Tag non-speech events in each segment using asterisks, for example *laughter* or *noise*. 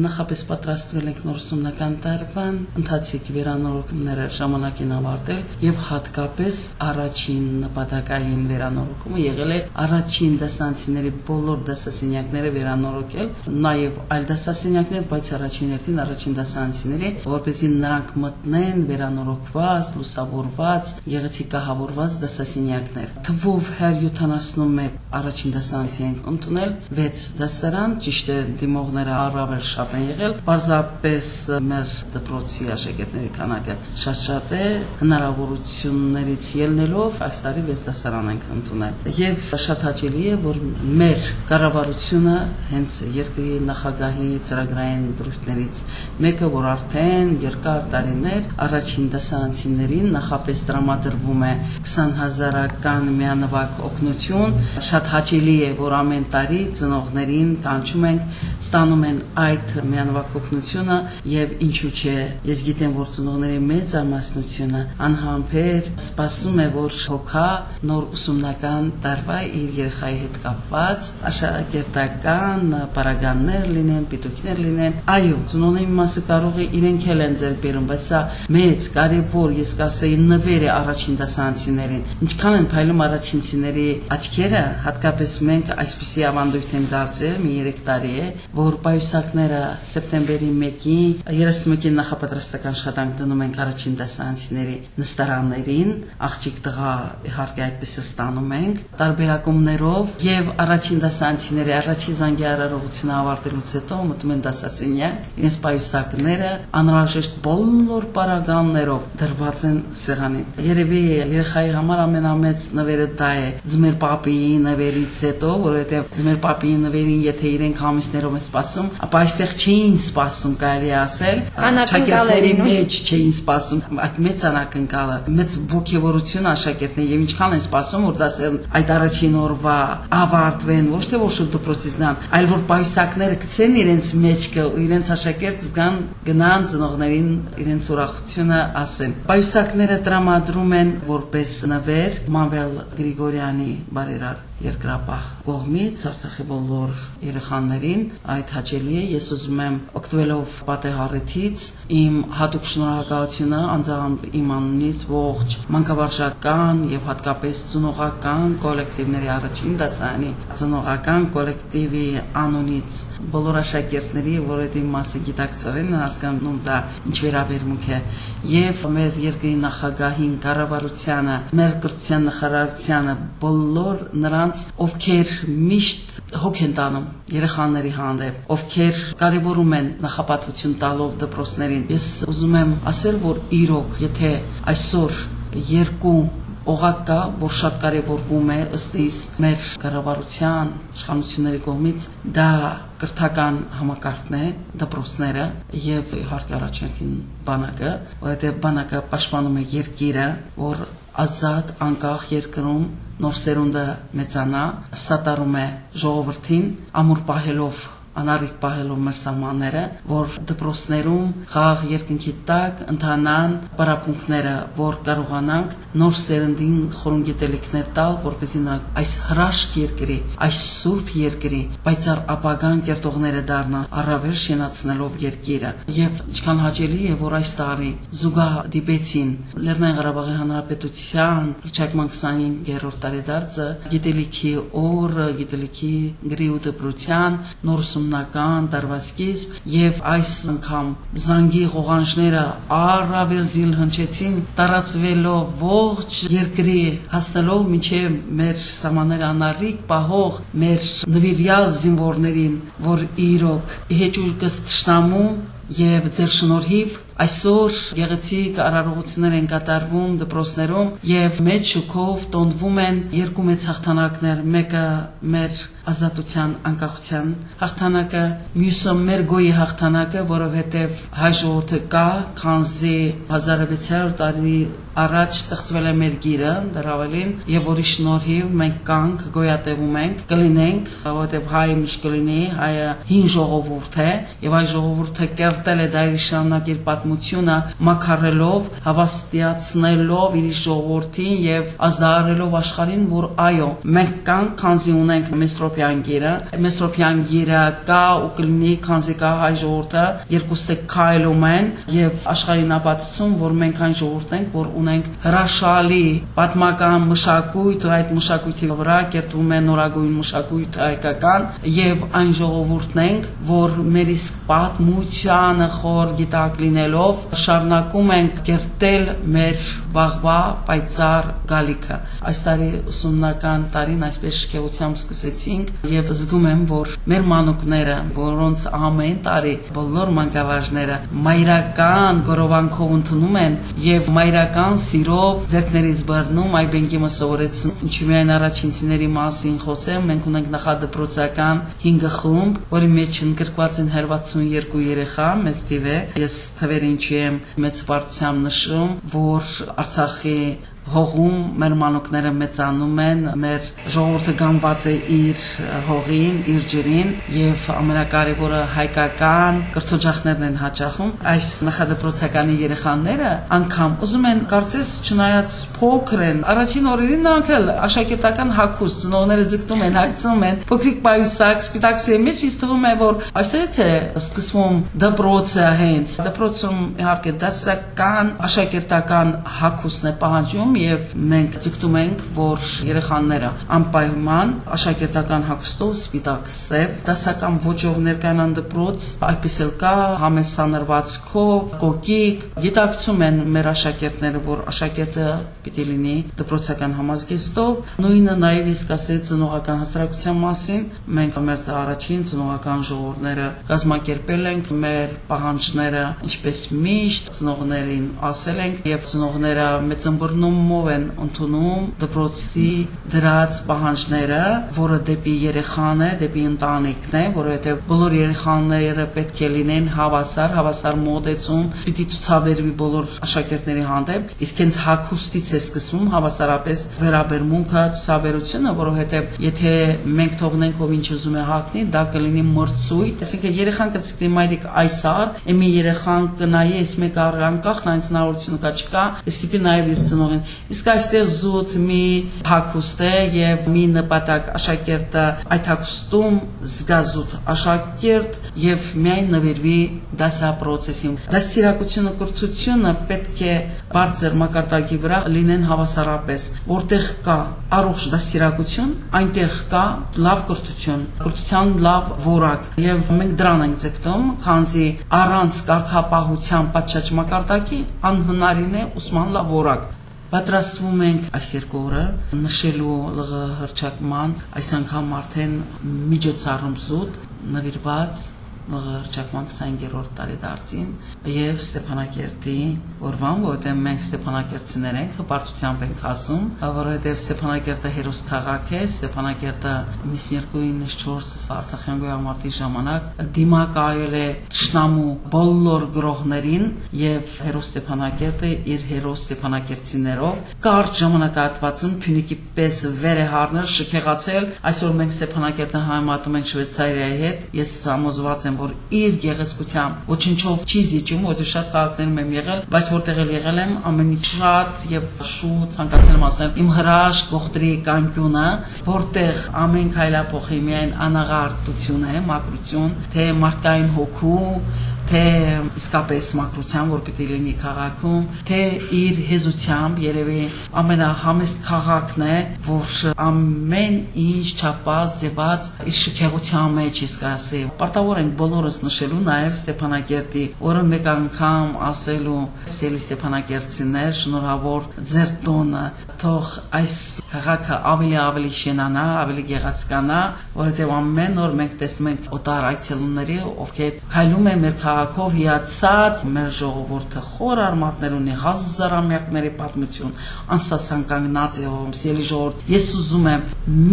Նախապես պատրաստվել ենք նոր ուսումնական տարվան, ընթացիկ վերանորոգումները ժամանակին ավարտել եւ հատկապես առաջին նպատակային վերանորոգումը եղել է առաջին դասանցիների բոլոր դասասենյակները վերանորոգել, նաեւ այլ դասասենյակներ, բայց առաջին հերթին առաջին դասանցիների, որպեսզի նրանք մտնեն վերանորոգված, լուսավորված, գեղեցիկահավորված դասասենյակներ։ Թվով 171 առաջին դասանցի ենք ընդունել 6 դասարան, ճիշտ է դիմողները առավել շատ են եղել, պարզապես մեր դպրոցի աշակերտների քանակը շատ-շատ է, հնարավորություններից ելնելով այս տարի 6 դասարան ենք ընդունել։ Եվ շատ հաճելի է, որ մեր կառավարությունը հենց երկրի նախագահի ծրագրային դրույթներից մեկը, որ արդեն երկար տարիներ առաջին դասարանցիներին նախապես տրամադրվում է 20000-ական միանվագ օգնություն, շատ հաճելի է, որ ամեն տարի ծնողներին կանչում ենք, ստանում են այդ օգնությունը եւ ինչու՞ չէ ես գիտեմ որ ծնողների մեծ ամասնությունը անհամբեր սպասում է որ հոգա նոր ուսումնական տարվա իր երեխայի հետ կապված աշակերտական պարագաններ լինեն, պիտոկներ լինեն։ Այո, ծնողների մասը կարող է իրենք էլ են ձեր բերում, բայց սա մեծ, կարևոր, ես կասեի նվեր է առաջին դասանցիներին։ Ինչքան են փայլում առաջինցիների աչքերը, հատկապես մենք այսպիսի ավանդույթ ենք դարձել մի 3 տարի է, որ պայուսակները սեպտեմբերի 1-ին 31-ին նախապատրաստական աշխատանք դնում ենք առաջին դասանցիների նստարաններին, աղջիկ տղա իհարկե այդպես է ստանում ենք, տարբերակումներով եւ առաջին դասանցիների առաջի զանգի արարողությունը ավարտելուց հետո մտնում են դասասենյակ, իրենց պայուսակները անհրաժեշտ բոլոր պարագաններով դրված են սեղանին։ Երևի երեխայի համար ամենամեծ նվերը դա է ձմեր պապիի նվերից հետո, որովհետեւ ձմեր պապիի նվերին եթե իրենք ամիսներով են սպասում, ապա այստեղ չէին սպասում, կարելի ասել, աշակերտների մեջ չէին սպասում այդ մեծ անակնկալը, մեծ ողջավորություն աշակերտների եւ ինչքան են սպասում, որ դասել այդ առաջին օրվա ավարտվեն, ոչ թե որ շուտ դպրոցից գան, այլ որ պայուսակները գցեն իրենց մեջքը ու իրենց աշակերտ զգան գնան ծնողներին իրենց ուրախությունը ասեն։ Պայուսակները տրամադրում են որպես նվեր Մանվել Գրիգորյանի բարերար երկրապահ կողմից Արցախի բոլոր երեխաներին այդ հաճելի է ես ուզում եմ օգտվելով պատեհառիթից իմ հատուկ շնորհակալությունը անձամբ իմ անունից ողջ մանկավարժական եւ հատկապես ծնողական կոլեկտիվների առաջին դասարանի ծնողական կոլեկտիվի անունից բոլոր աշակերտների, որ այդ իմ մասը գիտակցորեն հասկանում դա ինչ վերաբերմունք է. Եւ մեր երկրի նախագահին կառավարությանը, մեր կրթության նախարարությանը բոլոր նրան նրանց, ովքեր միշտ հոգ են տանում երեխաների հանդեպ, ովքեր կարևորում են նախապատվություն տալով դպրոցներին։ Ես ուզում եմ ասել, որ իրոք, եթե այսօր երկու օղակ կա, որ շատ կարևորվում է ըստ իս մեր կառավարության իշխանությունների կողմից, դա կրթական համակարգն է, դպրոցները եւ իհարկե առաջին բանակը, որովհետեւ բանակը պաշտպանում է երկիրը, որ ազատ անկախ երկրում նոր սերունդը մեծանա, սատարում է ժողովրդին, ամուր պահելով անարիք պահելով մեր սահմանները, որ դպրոցներում խաղ երկնքի տակ ընթանան պարապմունքները, որ կարողանանք նոր սերնդին խորուն գիտելիքներ տալ, որպեսզի նրանք այս հրաշք երկրի, այս սուրբ երկրի պայծառ ապագան կերտողները դառնան, առավել շենացնելով երկիրը։ Եվ ինչքան հաճելի է, որ այս տարի զուգա դիպեցին Լեռնային Ղարաբաղի Հանրապետության հռչակման 25-րդ տարեդարձը գիտելիքի օր, գիտելիքի գրի ու դպրության նոր ուսումնական տարվասկիզբ եւ այս անգամ զանգի ղողանջները առավել զիլ հնչեցին տարածվելով ողջ երկրի հասնելով մինչև մեր սամաներ անարիք պահող մեր նվիրյալ զինվորներին որ իրոք հեճուլ կստշնամու եւ ձեր շնորհիվ Այսօր գեղեցիկ արարողություններ են կատարվում դպրոցներում եւ մեծ շուկով տոնդվում են երկու մեծ հաղթանակներ, մեկը մեր ազատության անկախության հաղթանակը, մյուսը մեր գոյի հաղթանակը, որովհետեւ հայ ժողովուրդը կա, քանզի 1600 տարի առաջ ստեղծվել է մեր գիրը, դեռ ավելին, եւ որի շնորհիվ մենք կանք գոյատևում ենք, կլինենք, որովհետեւ հայը միշտ կլինի, հայը հին ժողովուրդ է, եւ այ ժողովուրդը կերտել է դա իր պատմություն պատմությունը մակարելով, հավաստիացնելով իր ժողովրդին եւ ազդարարելով աշխարհին, որ այո, մենք կանք, քանզի ունենք Մեսրոպյան գիրը, Մեսրոպյան գիրը կա ու կլինի, քանզի կա հայ ժողովուրդը, երկուստը քայլում են եւ աշխարհին ապացուցում, որ մենք այն ժողովուրդն ենք, որ ունենք հրաշալի պատմական մշակույթ, ու այդ մշակույթի վրա կերտվում է նորագույն մշակույթ հայկական եւ այն ժողովուրդն ենք, որ մեր իսկ պատմությանը խոր գիտակ լինելով շարունակում ենք կերտել մեր վաղվա պայծառ գալիքը։ Այս տարի ուսումնական տարին այսպես շքեղությամբ սկսեցինք եւ զգում եմ, որ մեր մանուկները, որոնց ամեն տարի բոլոր մանկավարժները մայրական գորովանքով ընդունում են եւ մայրական սիրով ձերքներից բռնում այ բենկիմը սովորեցնում։ Ինչու միայն առաջինցիների մասին խոսեմ, մենք ունենք նախադպրոցական 5 խումբ, որի մեջ ընդգրկված են 162 երեխա, մեծ թիվ է։ Ես թվերի ինչու եմ մեծ բարձրությամբ նշում, որ Արցախի հողում մեր մանուկները մեծանում են, մեր ժողովուրդը գամված է իր հողին, իր ջրին եւ ամենակարևորը հայկական կրթօջախներն են հաճախում։ Այս նախադպրոցականի երեխաները անգամ ուզում են կարծես չնայած փոքր են, առաջին օրերին նրանք էլ աշակերտական հակուս ծնողները ձգտում են, հայցնում են, փոքրիկ պայուսակ, սպիտակսի մեջ ինձ թվում է, որ այստեղից է սկսվում դպրոցը հենց։ Դպրոցում իհարկե դասական, աշակերտական հակուսն է պահանջում եւ մենք ցկտում ենք, որ երեխաները անպայման աշակերտական հագուստով սպիտակ սև դասական ոճով ներկայանան դպրոց, այդպես էլ կա համեսանրվածքով, կոկիկ, գիտակցում են մեր աշակերտները, որ աշակերտը պիտի լինի դպրոցական համազգեստով։ Նույնը նաեւ իսկ ասել ծնողական հասարակության մասին, մենք մեր առաջին ծնողական ժողովները կազմակերպել ենք մեր պահանջները, ինչպես միշտ ծնողներին ասել ենք եւ ծնողները մեծ ըմբռնում ով են ընդունում դպրոցի դրած պահանջները, որը դեպի երեխան է, դեպի ընտանիքն է, որովհետև բոլոր երեխաները պետք է լինեն հավասար, հավասար մոտեցում, պիտի ցուցաբերվի բոլոր աշակերտների հանդեպ, իսկ հենց հակոստից է սկսվում հավասարապես վերաբերմունքը, ցուցաբերությունը, որովհետև եթե մենք թողնենք ով ինչ ուզում է հակնի, դա կլինի մրցույթ, այսինքն երեխան կցկտի մայրիկ այսար, եմի երեխան կնայի այս մեկ առանկախ, նա ինձնավորություն կա չկա, ստիպի նաև իր ծնողին Իսկ այստեղ զուտ մի հակուստ է եւ մի նպատակ աշակերտը այդ հակուստում զգազուտ աշակերտ եւ միայն նվիրվի դասապրոցեսին։ Դասիրակությունը կրթությունը պետք է բարձր մակարդակի վրա լինեն հավասարապես, որտեղ կա առողջ դասիրակություն, այնտեղ կա լավ կրթություն, կրթության լավ որակ եւ մենք դրան ենք ձգտում, քանզի առանց կարգապահության պատշաճ մակարդակի անհնարին է ուսման լավ որակ Պատրաստվում ենք այս երկու օրը նշելու ԼՂ հրճակման, այս անգամ արդեն միջոցառում զուտ նվիրված նղարչակման 25-րդ տարեդարձին եւ Ստեփանակերտի օրվան, որտեղ մենք Ստեփանակերտցիներ ենք, հպարտությամբ ենք ասում, որովհետեւ Ստեփանակերտը հերոս քաղաք է, Ստեփանակերտը 92-94 Արցախյան գոյամարտի ժամանակ դիմակայել է ճշնամու բոլոր գրողներին եւ հերոս Ստեփանակերտը իր հերոս Ստեփանակերտցիներով կարճ ժամանակահատվածում Փյունիկի պես վեր է հառնել, շքեղացել։ Այսօր մենք Ստեփանակերտը համեմատում ենք Շվեյցարիայի հետ։ Ես համոզված եմ, որ իր գեղեցկությամբ ոչինչով չի զիջում, որտեղ շատ քաղաքներում եմ եղել, բայց որտեղ էլ եղել եմ, ամենից շատ եւ շուտ ցանկացել եմ ասել իմ հրաշք գողտրի կանկյունը, որտեղ ամեն քայլափոխի միայն անաղարտություն է, մակրություն, թե մարդկային հոգու, թե իսկապես մակրության, որ պիտի լինի քաղաքում, թե իր հեզությամբ երևի ամենահամեստ քաղաքն է, որ ամեն ինչ չափած, ձևած իր շքեղության մեջ իսկ ասի։ Պարտավոր են բոլորս նշելու նաև Ստեփանակերտի, որը մեկ անգամ ասելու Սելի Ստեփանակերտցիներ, շնորհավոր ձեր տոնը, թող այս քաղաքը ավելի ավելի շենանա, ավելի գեղեցկանա, որովհետև ամեն օր մենք տեսնում ենք օտար այցելուների, ովքեր քայլում են մեր քաղաք քաղաքով հիացած մեր ժողովուրդը խոր արմատներ ունի հազարամյակների պատմություն անսասան կանգնած է ում սելի ժողովուրդ ես ուզում եմ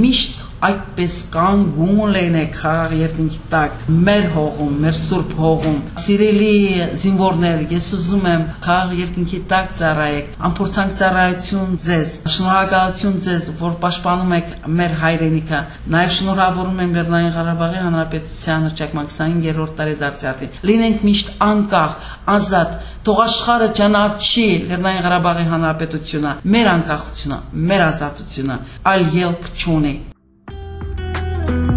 միշտ այդպես կանգուն լինեք խաղաղ երկնքի տակ մեր հողում, մեր սուրբ հողում։ Սիրելի զինվորներ, ես ուզում եմ խաղաղ երկնքի տակ ծառայեք, ամփորձանք ծառայություն ձեզ, շնորհակալություն ձեզ, որ պաշտպանում եք մեր հայրենիքը։ Նաև շնորհավորում եմ Լեռնային Ղարաբաղի Հանրապետության հրճակման 25-րդ տարեդարձյալին։ Լինենք միշտ անկախ, ազատ, թող աշխարհը ճանաչի Լեռնային Ղարաբաղի Հանրապետությունը, մեր անկախությունը, մեր ազատությունը, այլ ելք չունի։ you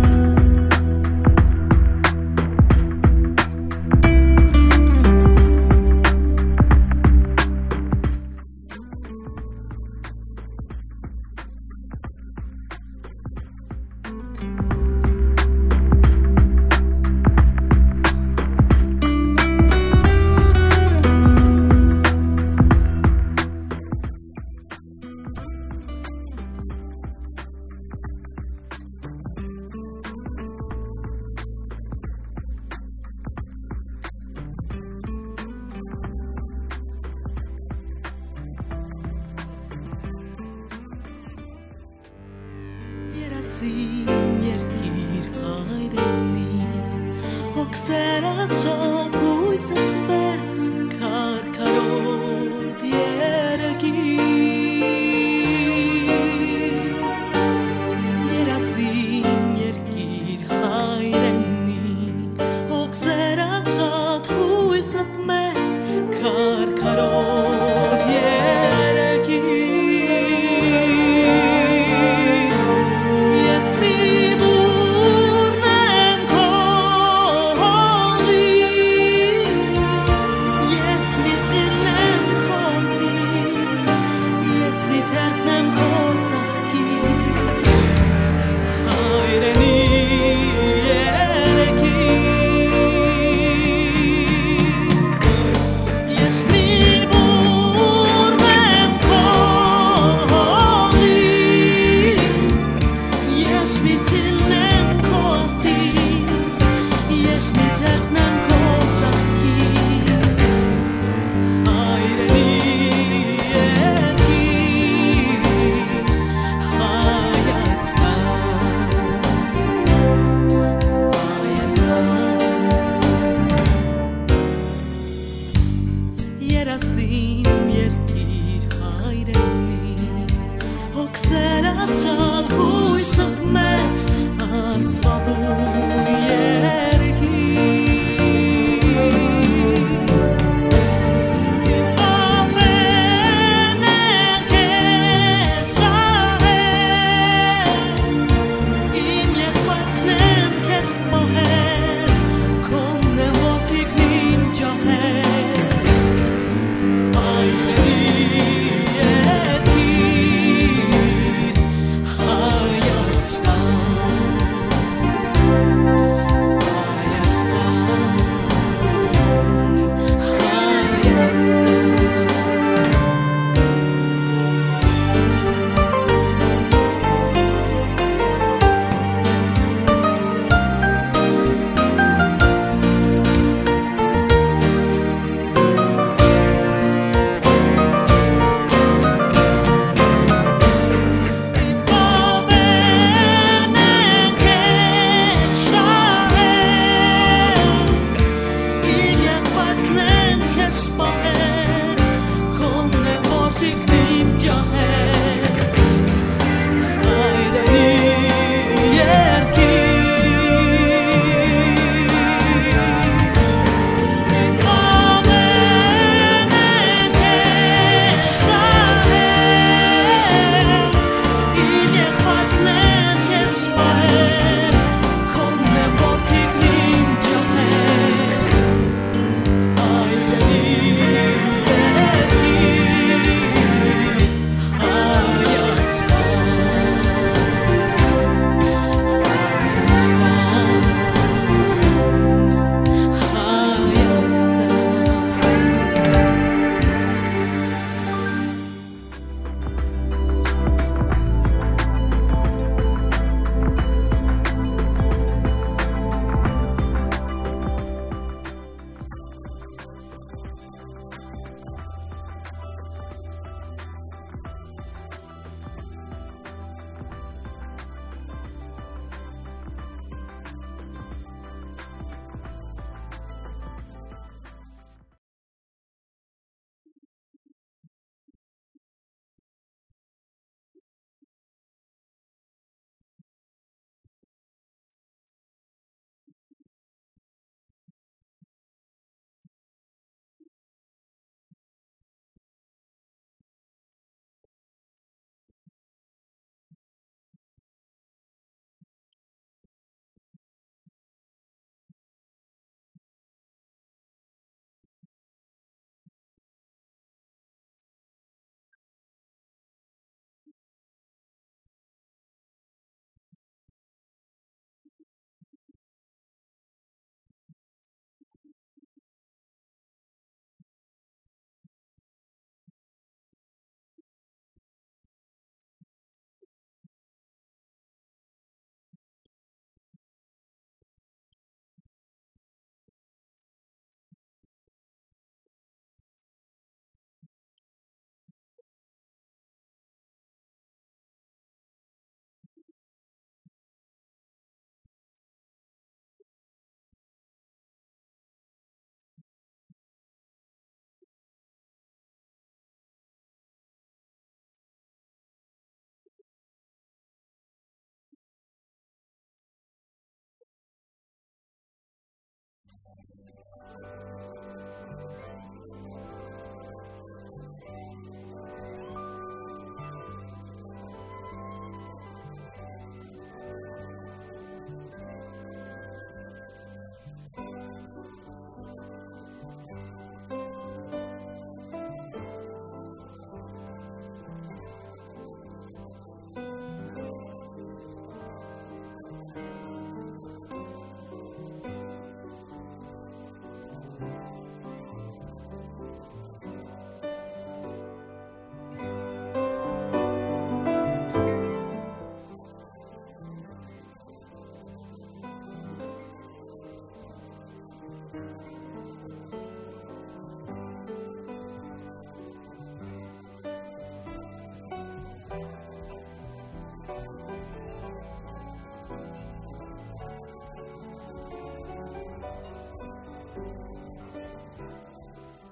színnyek ír hajdenni, ok szeretsad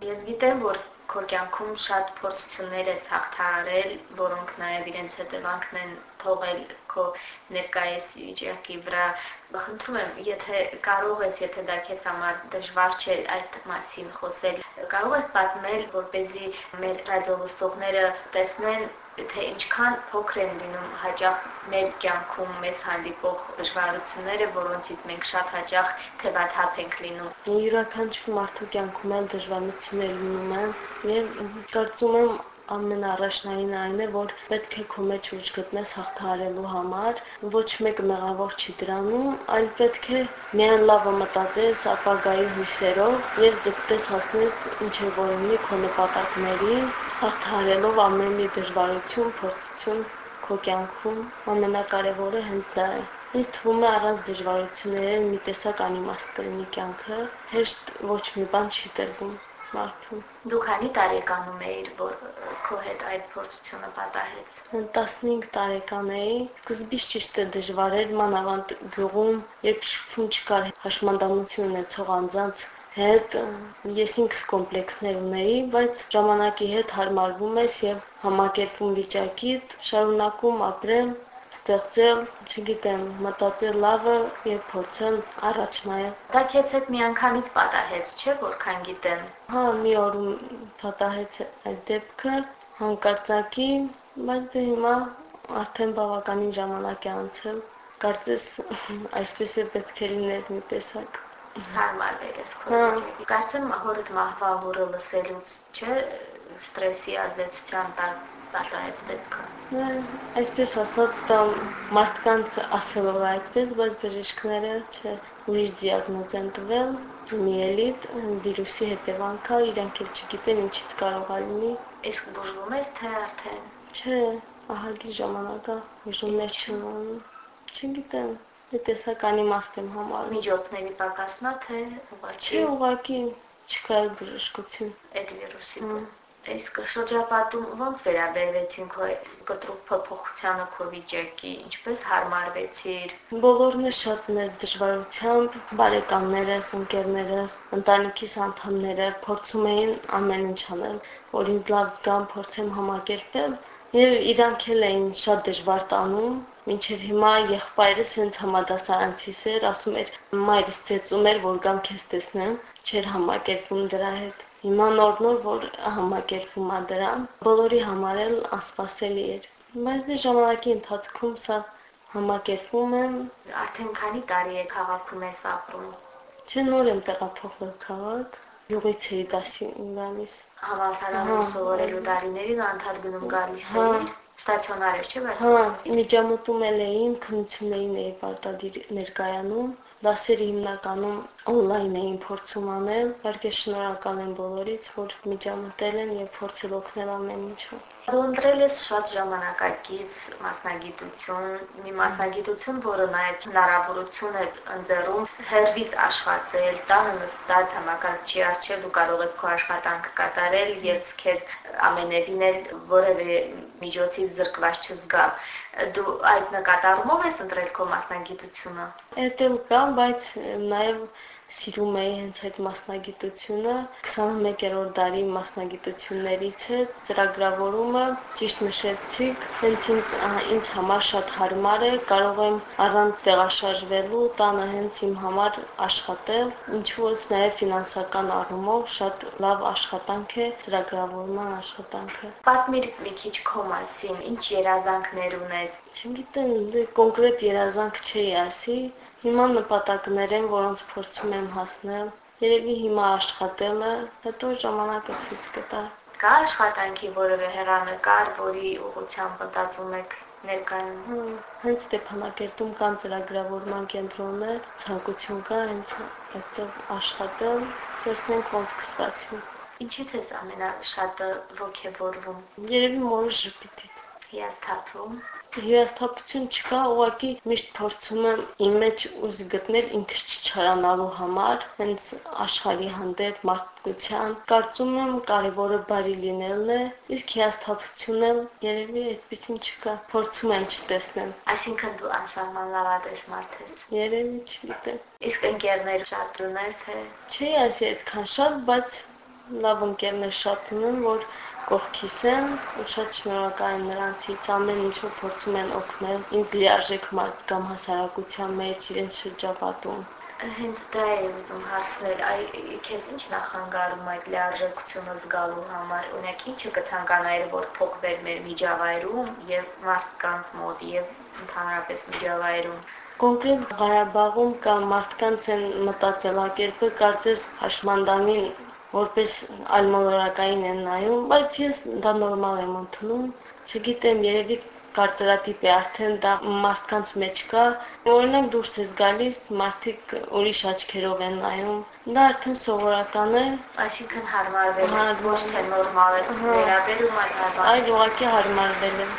Ես գիտեմ, որ քո կյանքում շատ փորձություններ ես հաղթահարել, որոնք նաև իրենց հետևանքն են թողել քո ներկայիս վիճակի վրա։ Խնդրում եմ, եթե կարող ես, եթե դա քեզ համար դժվար չէ այդ մասին խոսել, կարող ես պատմել, որպեսզի մեր ռադիոլսողները տեսնեն թե ինչքան փոքր են լինում հաճախ մեր կյանքում մեզ հանդիպող դժվարությունները, որոնցից մենք շատ հաճախ թևաթափ ենք լինում։ Յուրաքանչյուր մարդու կյանքում էլ դժվարություններ լինում են եւ կարծում եմ ամենառաջնային այն է, որ պետք է քո մեջ ուժ գտնես հաղթահարելու համար, ոչ մեկ մեղավոր չի դրանում, այլ պետք է միայն լավը մտածես ապագայի հույսերով եւ ձգտես հասնես ինչ որ ունի քո նպատակներին, հաղթահարելով ամեն մի դժվարություն, փորձություն քո կյանքում, ամենակարևորը հենց դա է։ Ինձ թվում է առանց դժվարությունների մի տեսակ անիմաստ կլինի կյանքը, հեշտ ոչ մի բան չի տրվում մարդուն։ Դու քանի տարեկանում էիր, որ քո հետ այդ փորձությունը պատահեց։ 15 տարեկան էի, սկզբից ճիշտ է դժվար էր մանավանդ գյուղում, երբ շփում չկար հաշմանդամություն ունեցող անձանց հետ ես ինքս կոմպլեքսներ ունեի, բայց ժամանակի հետ հարմարվում ես եւ համակերպում վիճակիդ, շարունակում ապրել, ստեղծել, չգիտեմ, մտածել լավը եւ փորձել առաջ նայել։ Դա քեզ հետ միանգամից պատահեց, չէ՞, որքան գիտեմ։ Հա, մի օրում պատահեց այդ դեպքը, հանկարծակի, բայց դե հիմա արդեն բավականին ժամանակ է անցել։ Կարծես այսպես է պետք է լիներ մի տեսակ հարմարվել ես քո։ Կարծեմ հորդ մահվա լսելուց, չէ, ստրեսի ազդեցության տակ պատահեց դեպքը։ Այսպես ասած, մարդկանց ասելով այդպես, բայց բժիշկները չէ, ուրիշ դիագնոզ են տվել, միելիտ վիրուսի հետևանքա, իրենք էլ չգիտեն ինչից կարող է լինի։ Իսկ բուժվում ես թե արդեն։ Չէ, ահագին ժամանակա բուժումներ անում։ Չգիտեմ, դե տեսական իմաստ եմ համարում։ Միջոցների պակասնա թե ուղղակի։ Չէ, ուղղակի չկա բժշկություն այդ վիրուսի իսկ շրջապատում ոնց վերաբերվեցին քո կտրուկ փոփոխությանը քո վիճակի, ինչպես հարմարվեցիր։ Բոլորն է շատ մեծ դժվարությամբ, բարեկամներս, ընկերներս, ընտանիքիս անդամները փորձում էին ամեն ինչ անել, որ ինձ լավ զգան, փորձեմ համակերպել, Եվ իրանք էլ էին շատ դժվար տանում, մինչև հիմա եղբայրս հենց համադասարանցիս էր, ասում էր, մայրս ծեծում էր, որ գամ քեզ տեսնեմ, չէր համակերպում դրա հետ։ Հիմա նոր-նոր որ համակերպվում է դրան, բոլորի համար էլ անսպասելի էր։ Բայց դե ժամանակի ընթացքում սա համակերպվում եմ։ Արդեն քանի տարի է քաղաքում ես ապրում։ Չէ նոր եմ տեղափոխվել քաղաք։ Յուղից էի դասի գալիս։ Համալսարանում սովորելու տարիներին անդադ գնում գալիս էի։ Ստացիոնար էր, չէ՞ բայց։ Հա, միջամտում էլ էին, քննություններին էի պարտադիր ներկայանում դասերը հիմնականում on-line էին փորձում անել, իհարկե շնորհակալ եմ բոլորից, որ միջամտել են եւ փորձել օգնել ամեն ինչում։ Դու ընտրել ես շատ ժամանակակից մասնագիտություն, մի մասնագիտություն, որը նաև հնարավորություն է ընձեռում հերվից աշխատել, տանը նստած համակարգչի առջև դու կարող ես քո աշխատանքը կատարել եւ քեզ ամենևին էլ որևէ միջոցից զրկված չզգալ դու այդ նկատառումով ես ընտրել քո մասնագիտությունը։ Էդ էլ կա, բայց նաև սիրում էի հենց այդ մասնագիտությունը 21-րդ դարի մասնագիտություններից է ծրագրավորումը ճիշտ նշեցիք հենց ինձ ինձ համար շատ հարմար է կարող եմ առանց տեղաշարժվելու տանը հենց իմ համար աշխատել ինչու որ նաև ֆինանսական առումով շատ լավ աշխատանք է ծրագրավորման աշխատանքը պատմիր մի քիչ քո մասին ինչ երազանքներ ունես չգիտեմ դե կոնկրետ երազանք չէի ասի Հիմա նպատակներ են, որոնց փորձում եմ հասնել։ Երևի հիմա աշխատելը, հետո ժամանակը ցույց կտա։ Կա աշխատանքի որևէ հերանեկար, որի ուղղությամբ մտածում եք ներկայում։ Հենց Ստեփանակերտում կան ծրագրավորման կենտրոններ, ցանկություն կա հենց այդտեղ աշխատել, տեսնենք ոնց կստացվի։ Ինչի՞ց ես ամենաշատը ողջևորվում։ Երևի մորը ժպիտից։ Հիասթափվում հիասթափություն չկա, ուղղակի միշտ փորձում եմ իմ մեջ ուզ գտնել ինքս չչարանալու համար, հենց աշխարհի հանդեպ մարդկության։ Կարծում եմ կարևորը բարի լինելն է, իսկ հիասթափությունը երևի այդպեսին չկա։ Փորձում եմ չտեսնել։ Այսինքն դու անսահման լավատես մարդ ես։ Երևի չգիտեմ։ Իսկ ընկերներ շատ ունես թե։ Չի ասի այդքան շատ, բայց լավ ընկերներ շատ ունեմ, որ կողքիս են, ու շատ շնորհակալ եմ նրանցից ամեն ինչով փորձում են օգնել ինձ լիարժեք մարդ կամ հասարակության մեջ իրենց շրջապատում։ Հենց դա է ուզում հարցնել, այ քեզ ինչ նախանգարում այդ լիարժեքությունը զգալու համար, օրինակ ինչը կցանկանայր, որ փոխվեր մեր միջավայրում եւ մարդկանց մոտ եւ ընդհանրապես միջավայրում։ Կոնկրետ Ղարաբաղում կա մարդկանց են մտածելակերպը կարծես հաշմանդամին որպես ալմոլորակային են նայում, բայց ես դա նորմալ եմ ընդունում։ Չգիտեմ, երևի կարծրատիպ է, արդեն դա մարդկանց մեջ կա։ Օրինակ դուրս ես գալիս, մարդիկ ուրիշ աչքերով են նայում։ Դա արդեն սովորական է, Այսինքն հարմարվել է, ոչ թե նորմալ է, վերաբերում այլ հարմար։ այլ ուղղակի հարմարվել է։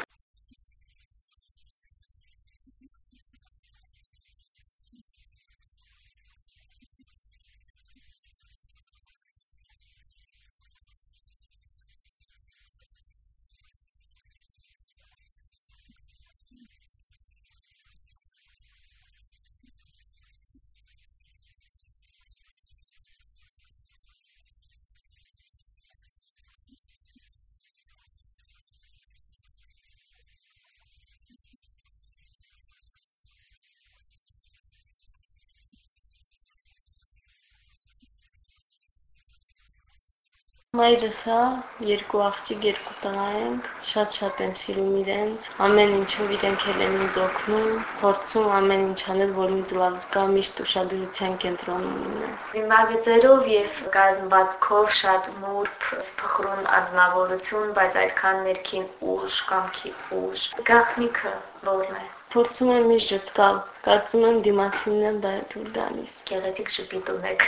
Մայրս հա, երկու աղջիկ, երկու տղա ենք, շատ-շատ եմ սիրում իրենց, ամեն ինչով իրենք էլ են ինձ օգնում, փորձում ամեն ինչ անել, որ ինձ լավ զգա, միշտ ուշադրության կենտրոնում լինեմ։ Վիմագծերով եւ կազմվածքով շատ մուրբ փխրուն ազնվորություն, բայց այդքան ներքին ուժ, կամքի ուժ։ Գախնիկը ո՞րն է։ Փորձում եմ միշտ ժպտալ, կարծում եմ դիմացինն էլ դա է թույլ տալիս։ Գեղեցիկ շփիտուն եք։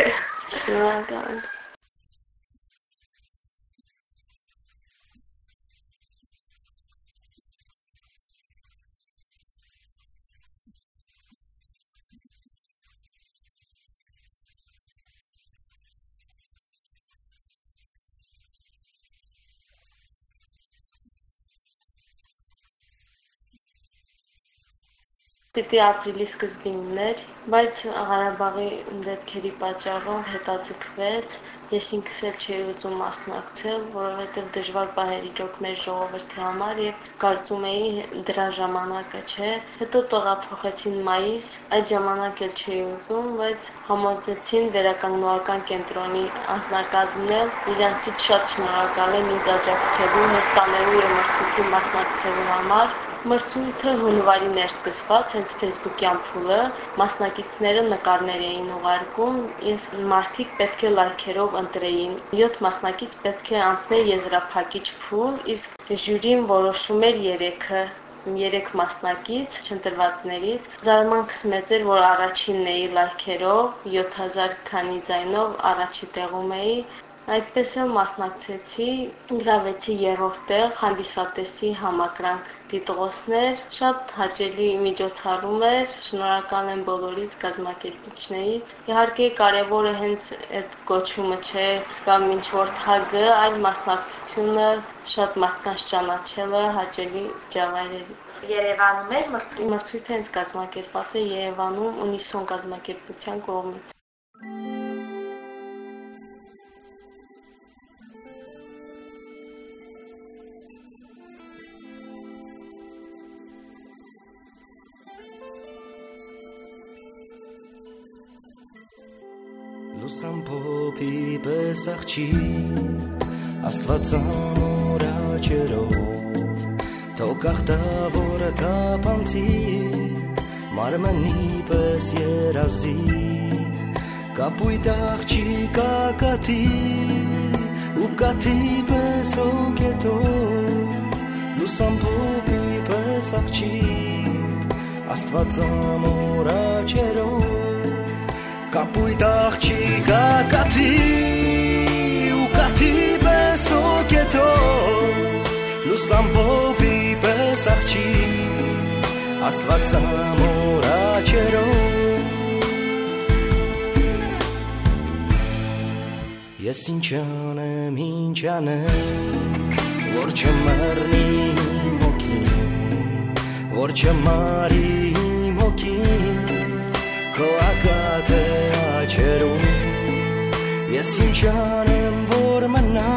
Շնորհակալ եմ։ Պիտի ապրիլի սկզբին լիներ, բայց Ղարաբաղի դեպքերի պատճառով հետաձգվեց։ Ես ինքս էլ չէի ուզում մասնակցել, որովհետև դժվար պահեր իջոք մեր ժողովրդի համար եւ կարծում էի դրա ժամանակը չէ։ Հետո տեղափոխեցին մայիս, այդ ժամանակ էլ չէի ուզում, բայց համոզեցին վերականգնողական կենտրոնի անձնակազմն էլ իրանցից շատ շնորհակալ եմ ինձ աջակցելու, հետ տանելու եւ մրցույթի մասնակցելու համար։ Մրցույթը հունվարին էր սկսված, հենց Facebook-յան փուլը, մասնակիցները նկարներ էին ուղարկում, ես մարդիկ պետք է լայքերով ընտրեին։ 7 մասնակից պետք է անցներ եզրափակիչ փուլ, իսկ ժյուրին որոշում էր 3-ը երեք մասնակից չընտրվածներից զարմանքս մեծ էր որ առաջինն էի լայքերով 7000 քանի ձայնով առաջի տեղում էի Այդպես էլ մասնակցեցի, գրավեցի երրորդ տեղ հանդիսատեսի համակրանք դիտողոսներ, շատ հաճելի միջոցառում էր, շնորհակալ եմ բոլորից կազմակերպիչներից։ Իհարկե կարևորը հենց այդ կոչումը չէ կամ ինչ որ թագը, այլ մասնակցությունը, շատ մարդկանց ճանաչելը հաճելի ճավայրերի։ Երևանում էր մրցույթ։ Մրցույթը հենց կազմակերպված է Երևանում Ունիսոն կազմակերպության կողմից։ պես աղջի Աստվածամոր աչերով Թող ախտավորը թափանցի Մարմնի պես երազի Կապույտ աղջի կակատի Ու կաթի պես օգետով Լուսան փոփի պես աղջի Աստվածամոր աչերով Կապույտ աղջիկա կաթի լուսան բոբի պես աղջիկ աստվածամոր աչերով ես ինչ անեմ ինչ անեմ որ չմեռնի մոքին որ չմարի մոքին քո ակատը աչերում Ես ինչ անեմ որ մնա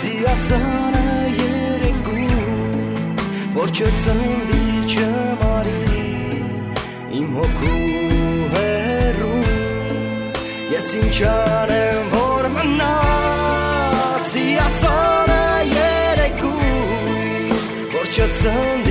Ձիածանը երեկում Որ չծնդի չմարի Իմ հոգու հերում Ես ինչ անեմ որ մնա Ձիածանը երեկում Որ չծնդի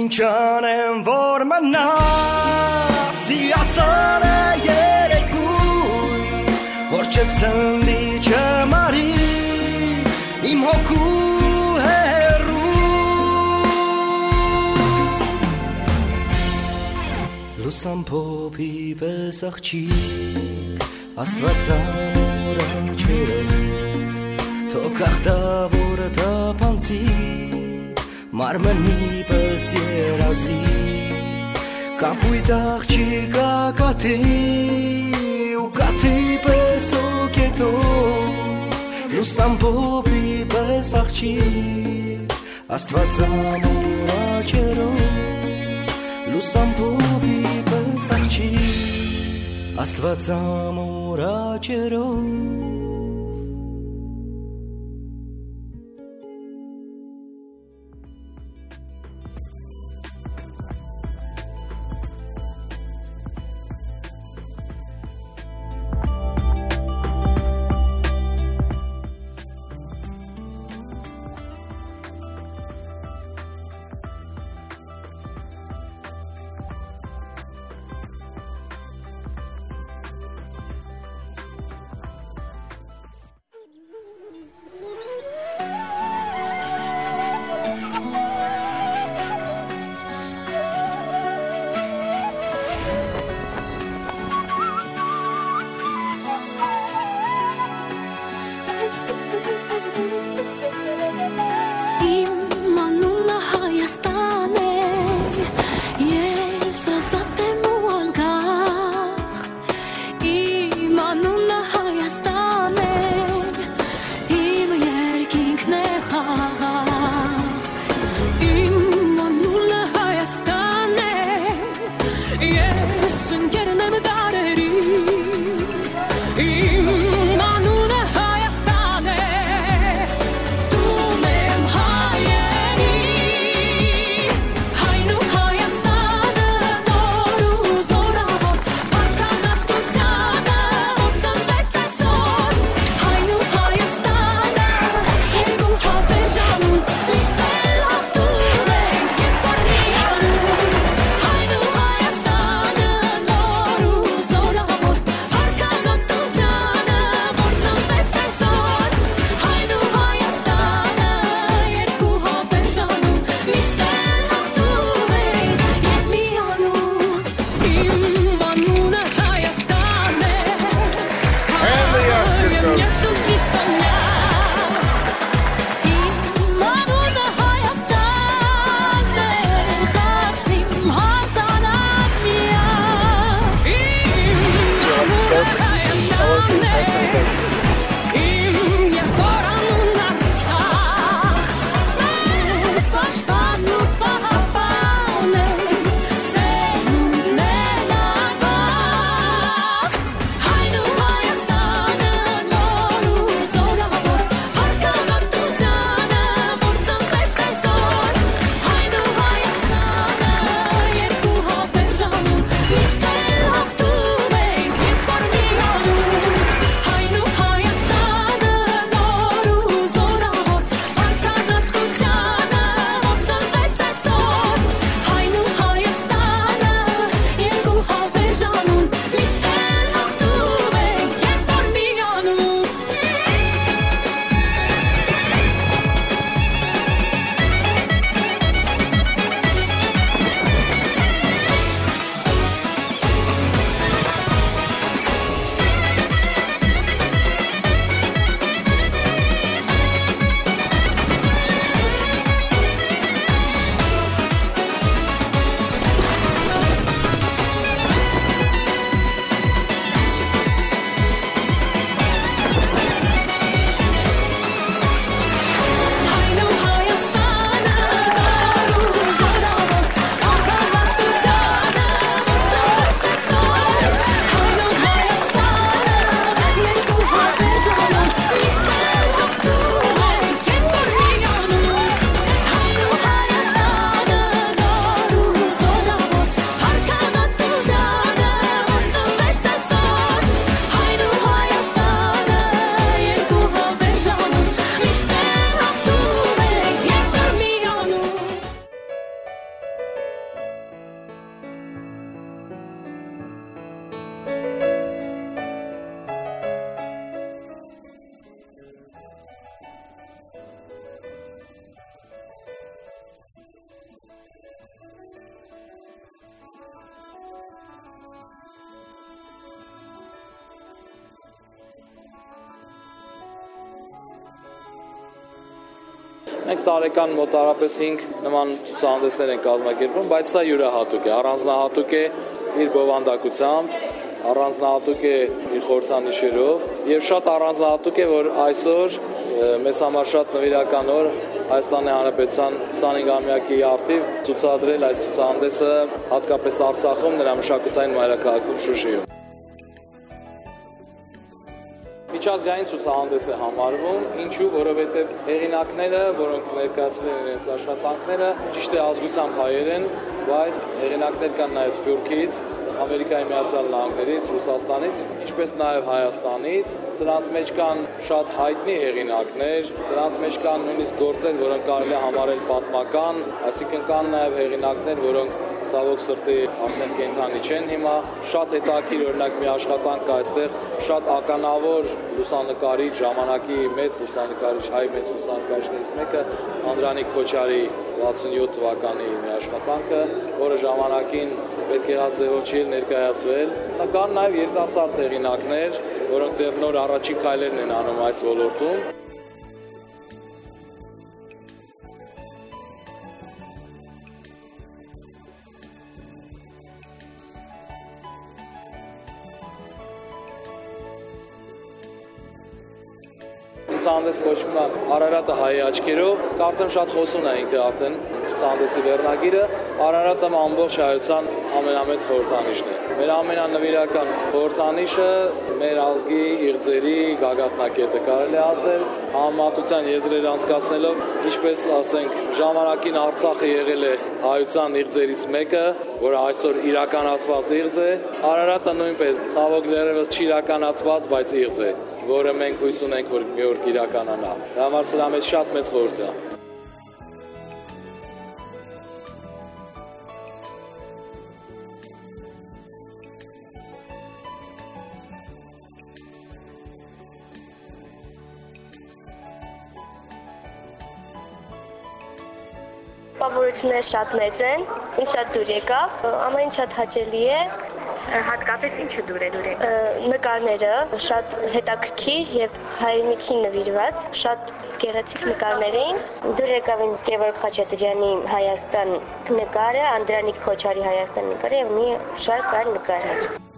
ինչ անեմ որ մնաց Իացանը երեկույն Որ չծնդի չմարի Իմ հոգու Լուսան փոփի պես աղջիկ Աստվածան օրանչերով Թող ախտավոր թափանցի Մարմնի պես երազի Կապույտ աղջիկա կաթի ու կաթի պես օկետով Լուսան փոփի պես աղջիկ Աստվածամոր աչերով Լուսան փոփի պես աղջիկ Աստվածամոր աչերով Մենք տարեկան մոտարապես 5 նման ցուցահանդեսներ են կազմակերպում, բայց սա յուրահատուկ է, առանձնահատուկ է իր բովանդակությամբ, առանձնահատուկ է իր խորհրդանիշերով եւ շատ առանձնահատուկ է, որ այսօր մեզ համար շատ նվիրական օր Հայաստանի Հանրապետության 25-ամյակի արդիվ ցուցադրել այս ցուցահանդեսը հատկապես Արցախում, նրա մշակութային մայրաքաղաքում Շուշիում։ միջազգային ցուցահանդես է համարվում, ինչու, որովհետև հեղինակները, որոնք ներկայացրել են իրենց աշխատանքները, ճիշտ է ազգությամբ հայեր են, բայց հեղինակներ կան նաև Սփյուռքից, Ամերիկայի Միացյալ Նահանգներից, Ռուսաստանից, ինչպես նաև Հայաստանից։ Սրանց մեջ կան շատ հայտնի հեղինակներ, սրանց մեջ կան նույնիսկ գործեր, որոնք կարելի է համարել պատմական, այսինքն կան նաև հեղինակներ, որոնք ցավոք սրտի արդեն կենթանի չեն հիմա շատ հետաքրիր օրինակ մի աշխատանք կա այստեղ շատ ականավոր լուսանկարիչ ժամանակի մեծ լուսանկարիչ հայ մեծ լուսանկարիչներից մեկը Անդրանիկ Քոչարի 67 թվականի մի աշխատանքը որը ժամանակին պետք եղած ձևով չի ներկայացվել կան նաև երիտասարդ հեղինակներ որոնք դեռ նոր առաջին քայլերն են անում այս ոլորտում ցուցահանդես կոչվում է Արարատը հայի աչքերով։ Կարծեմ շատ խոսուն է ինքը արդեն ցուցահանդեսի վերնագիրը։ Արարատը ամբողջ հայության ամենամեծ խորհրդանիշն է։ Մեր ամենանվիրական խորհրդանիշը մեր ազգի իղձերի գագաթնակետը կարելի ասել համատության եզրեր անցկացնելով, ինչպես ասենք, ժամանակին Արցախը եղել է հայության իղձերից մեկը, որը այսօր իրականացված իղձ է, Արարատը նույնպես ցավոք դեռևս չի իրականացված, բայց իղձ է, որը մենք հույս ունենք, որ մի օր կիրականանա։ Դա համար սրա մեջ շատ մեծ խորհուրդ է։ Տպավորությունները շատ մեծ են, ինձ շատ դուր եկավ, ամեն ինչ շատ հաճելի է, Հատկապես ինչը դուր է դուր եկավ։ նկարները շատ հետաքրքիր եւ հայրենիքին նվիրված, շատ գեղեցիկ նկարներ էին։ Դուր եկավ ինձ Գևորգ Խաչատրյանի Հայաստան նկարը, Անդրանիկ Քոչարի Հայաստան նկարը եւ մի շարք այլ նկարներ։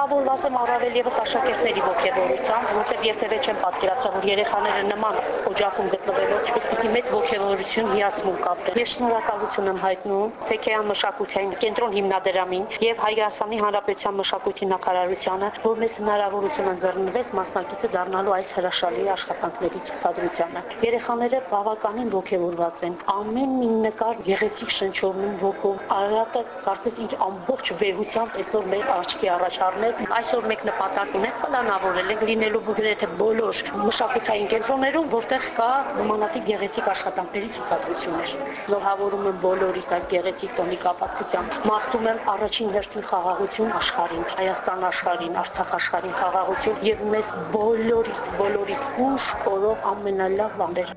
տպավորված եմ առավել եւս աշակերտների ողջավորությամբ, որտեղ երբևէ չեմ պատկերացրել, որ երեխաները նման օջախում գտնվելով այսպեսի մեծ ողջավորություն հիացում կապել։ Ես շնորհակալություն եմ հայտնում Թեքեյան մշակութային կենտրոն հիմնադրամին եւ Հայաստանի Հանրապետության մշակույթի նախարարությանը, որ մեզ հնարավորություն ընձեռնվեց մասնակիցը դառնալու այս հրաշալի աշխատանքների ցուցադրությանը։ Երեխաները բավականին ողջավորված են։ Ամեն մի նկար գեղեցիկ շնչողնում ոգով։ Արարատը կարծես իր ամբողջ վեհությամբ այսօր մեր աչքի առաջ առնեց։ Այսօր մեկ նպատակ ունենք պլանավորել ենք լինելու գրեթե բոլոր մշակութային կենտրոններում, որտեղ կա նմանատիպ գեղեցիկ աշխատանքների ցուցադրություններ։ Շնորհավորում եմ բոլորիս այս գեղեցիկ տոնի կապակցությամբ։ Մաղթում եմ առաջին հերթին խաղաղություն աշխարհին, Հայաստան աշխարհին, Արցախ աշխարհին խաղաղություն եւ մեզ բոլորիս, բոլորիս ուշ կորող ամենալավ բաներ։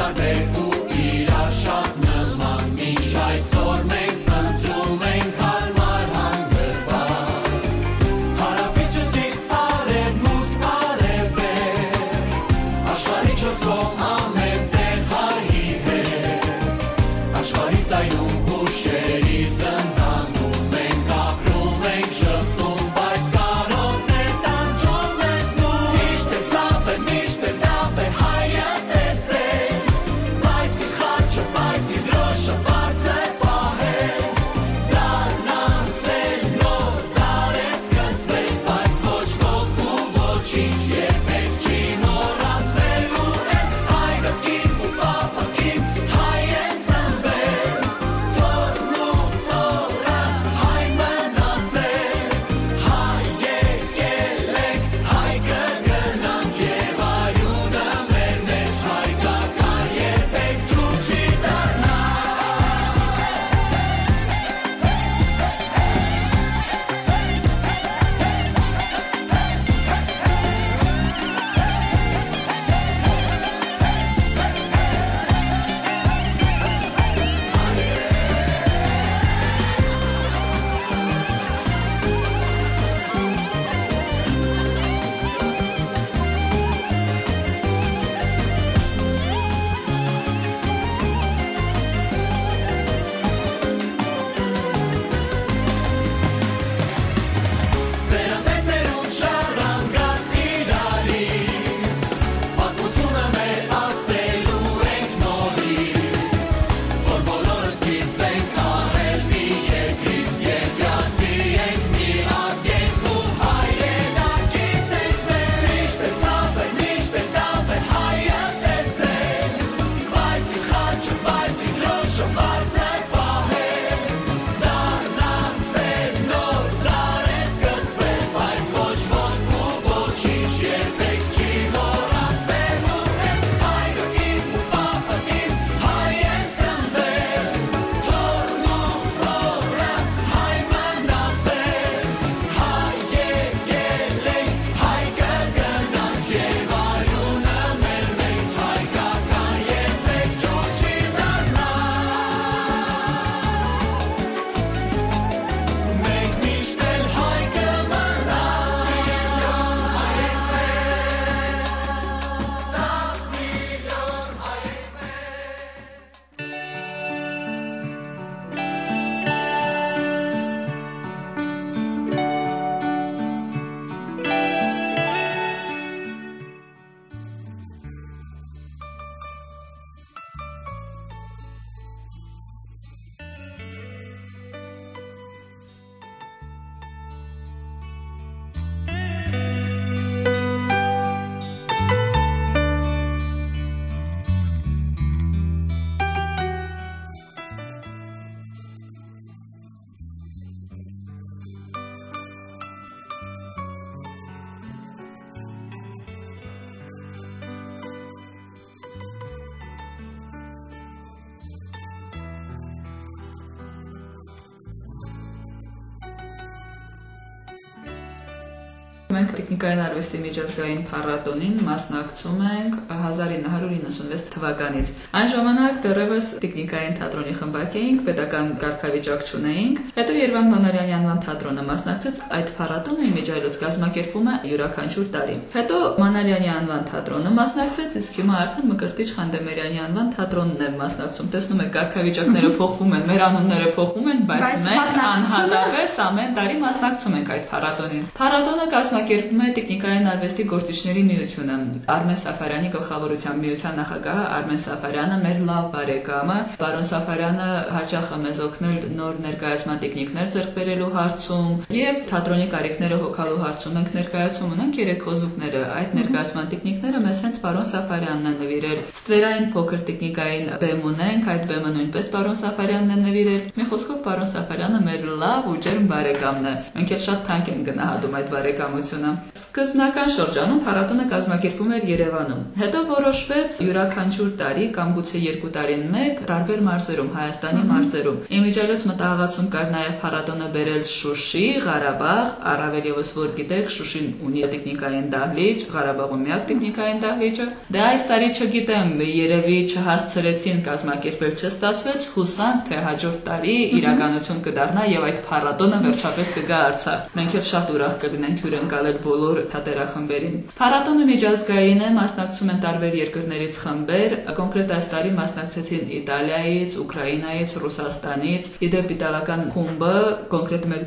saber o que Տեխնիկային արվեստի միջազգային փառատոնին մասնակցում ենք 1996 թվականից։ Այն ժամանակ դեռևս տեխնիկային թատրոնի խմբակ էինք, պետական կարգավիճակ չունեինք։ Հետո Երևան Մանարյանի անվան թատրոնը մասնակցեց այդ փառատոնը իմիջայլոց կազմակերպում է յուրաքանչյուր տարի։ Հետո Մանարյանի անվան թատրոնը մասնակցեց, իսկ հիմա արդեն Մկրտիչ Խանդեմիրյանի անվան թատրոնն է մասնակցում։ Տեսնում եք, կարգավիճակները փոխվում են, մեր անունները փոխվում են, բայց մենք անհատապես ամեն տարի մասնակցում ենք այդ փառատոնին։ Փառատոնը կազմակերպում է Տեխնիկային արվեստի գործիչների միությունը։ Արմեն Սաֆարյանի գլխավորությամբ միության նախագահը Արմեն Սաֆարյանը մեր լավ բարեկամը։ Պարոն Սաֆարյանը հաճախ է մեզ օգնել նոր ներկայացման տեխնիկներ ձեռք բերելու հարցում եւ թատրոնի կարիքները հոգալու հարցում ենք ներկայացում ունենք երեք հոզուկները։ Այդ ներկայացման տեխնիկները մեզ հենց պարոն Սաֆարյանն է նվիրել։ Ստվերային փոքր տեխնիկային բեմ ունենք, այդ բեմը նույնպես պարոն Սաֆարյանն է նվիրել։ Մի խոսքով պարոն Սաֆարյանը մեր լավ ու ջերմ բարեկամն է։ Մենք էլ շատ թանկ ենք գնահատում այդ բարեկամությունը։ Սկզբնական շրջանում փառատոնը կազմակերպում էր Երևանում։ Հետո որոշվեց յուրաքանչյուր տարի կամ գուցե երկու տարին մեկ տարբեր մարզերում, Հայաստանի մարզերում։ Իմիջիալոց մտահղացում կար նաև փառատոնը բերել Շուշի, Ղարաբաղ, առավել եւս որ գիտեք, Շուշին ունի տեխնիկային դահլիճ, Ղարաբաղում միակ տեխնիկային դահլիճը։ Դե այս տարի չգիտեմ, երևի չհասցրեցին կազմակերպել, չստացվեց, հուսանք թե հաջորդ տարի իրականություն կդառնա եւ այդ փառատոնը վերջապես կգա Արցախ։ Մենք էլ շատ ուրախ կլինենք հյուրընկալել բոլոր թատերախմբերին։ Փառատոնը միջազգային է, մասնակցում են տարբեր երկրներից խմբեր, կոնկրետ այս տարի մասնակցեցին Իտալիայից, Ուկրաինայից, Ռուսաստանից։ Իդեպ իտալական խումբը կոնկրետ մեկ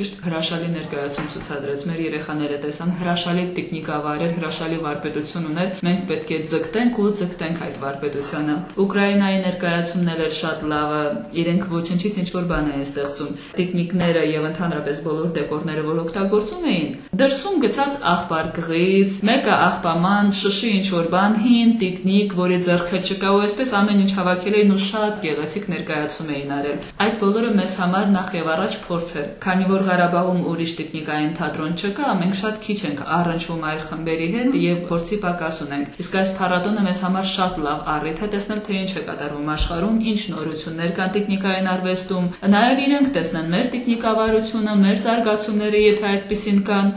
ճիշտ հրաշալի ներկայացում ցուցադրեց։ Մեր երեխաները տեսան հրաշալի տեխնիկավարեր, հրաշալի վարպետություն ուներ։ Մենք պետք է ձգտենք ու ձգտենք այդ վարպետությանը։ Ուկրաինայի ներկայացումն էլ էր շատ լավը։ Իրենք ոչնչից ինչ որ բան էին ստեղծում։ Տեխնիկները եւ ընդհանրապես բոլոր դեկորները, որ օգտագործում էին, դրսում գցած աղբար գղից, մեկը աղբաման, շշի ինչ որ բան, հին տեխնիկ, որի ձեռքը չկա ու այսպես ամեն ինչ հավաքել էին ու շատ գեղեցիկ ներկայացում էին արել։ Այդ բոլորը մեզ համար նախ եւ առաջ փորձ էր։ Քանի որ Ղարաբաղում ուրիշ տեխնիկային թատրոն չկա, մենք շատ քիչ ենք առնչվում այլ խմբերի հետ եւ փորձի պակաս ունենք։ Իսկ այս փառատոնը մեզ համար շատ լավ առիթ է տեսնել թե ինչ է կատարվում աշխարհում, ինչ նորություններ կան տեխնիկային արվեստում, նաեւ իրենք տեսնեն մեր տեխնիկավարությունը, մեր զարգացումները, եթե այդպեսին կան,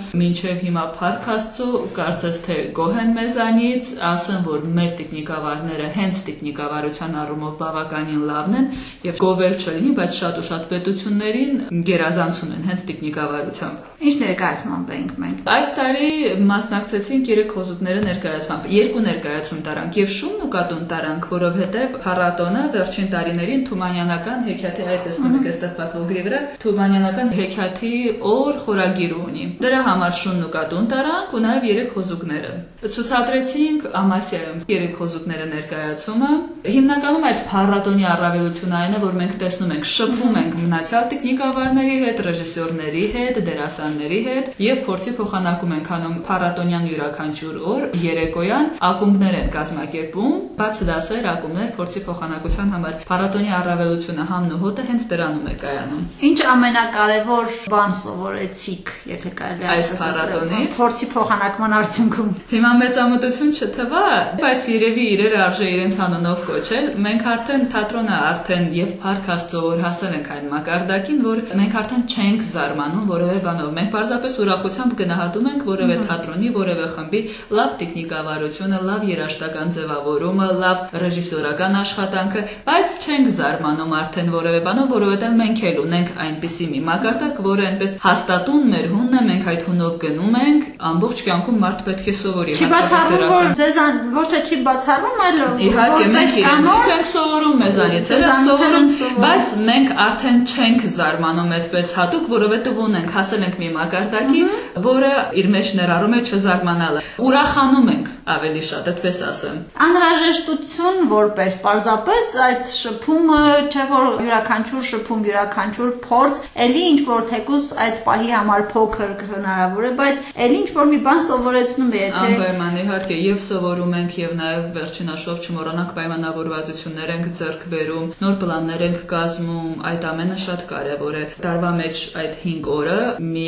մինչև հիմա Փարք Աստծո, կարծես թե գոհ են մեզանից, ասեմ, որ մեր տեխնիկավարները հենց տեխնիկավարության առումով բավականին լավն են եւ գովել չլինի, բայց շատ ու շատ պետություններին գերազանցում են հենց տեխնիկավարությամբ։ Ինչ ներկայացմամբ էինք մենք։ Այս տարի մասնակցեցինք երեք հոզուկները ներկայացմամբ։ Երկու ներկայացում տարանք եւ շունն ու կատուն տարանք, որովհետեւ փառատոնը վերջին տարիներին Թումանյանական հեքիաթի այդ տեսնում եք այստեղ պատվոգրի վրա Թումանյանական հեքիաթի օր խորագիր ունի։ Դրա համար շունն ու կատուն տարանք ու նաեւ երեք հոզուկները։ Ցուցադրեցինք Ամասիայում երեք հոզուկները ներկայացումը։ Հիմնականում այդ փառատոնի առավելությունը այն է, որ մենք տեսնում ենք, շփվում ենք մնացյալ տեխնիկավարների հետ, ռեժիսորների հետ, դերասանների հետ եւ փորձի փոխանակում ենք անում փառատոնյան յուրաքանչյուր օր երեկոյան ակումբներ են կազմակերպում, բաց դասեր, ակումբներ փորձի փոխանակության համար։ Փառատոնի առավելությունը համն ու հոտը հենց դրանում է կայանում։ Ինչ ամենակարևոր բան սովորեցիք, եթե կարելի է Այս փառատոնից? Փորձի փոխանակման արդյունքում։ Հիմա մեծամտություն չթվա, բայց երևի իրերը արժե իրենց հանունով կոչել։ Մենք արդեն թատրոնը արդեն եւ Փարք Աստծո որ հասել ենք այն մակարդակին, որ մենք արդեն չենք զարմանում որևէ բանով։ Մենք պարզապես ուրախությամբ գնահատում ենք որևէ թատրոնի, որևէ խմբի լավ տեխնիկավարությունը, լավ երաժշտական ձևավորումը, լավ ռեժիսորական աշխատանքը, բայց չենք զարմանում արդեն որևէ բանով, որովհետեւ մենք էլ ունենք այնպիսի մի մակարդակ, որը այնպես հաստատուն մեր հունն է, մենք այդ հունով գնում ենք, ամբողջ կյանքում մարդ պետք է սովորի։ Չի բացառվում, որ ձեզան ոչ թե չի բացառվում, այլ Իհարկե մենք իրենցից ենք սովորում, մեզանից էլ ենք սովորում։ բայց մենք արդեն չենք զարմանում այդպես հատուկ, որովհետև ունենք հասել ենք մի մակարդակի, որը իր մեջ ներառում է չզարմանալը։ Ուրախանում ենք ավելի շատ, այդպես ասեմ։ անհրաժեշտություն որպես պարզապես այդ շփումը, չէ որ յուրաքանչյուր շփում, յուրաքանչյուր փորձ, ելի ինչ որ թեկուս այդ պահի համար փոքր հնարավոր է, բայց ելի ինչ որ մի բան սովորեցնում է, եթե Անպայման իհարկե եւ սովորում ենք եւ նաեւ վերջին հաշվով չմոռանանք պայմանավորվածություններ ենք ձեռք բերում, նոր պլաններ ենք կազմում, այդ ամենը շատ կարեւոր է։ Տարվա մեջ այդ 5 օրը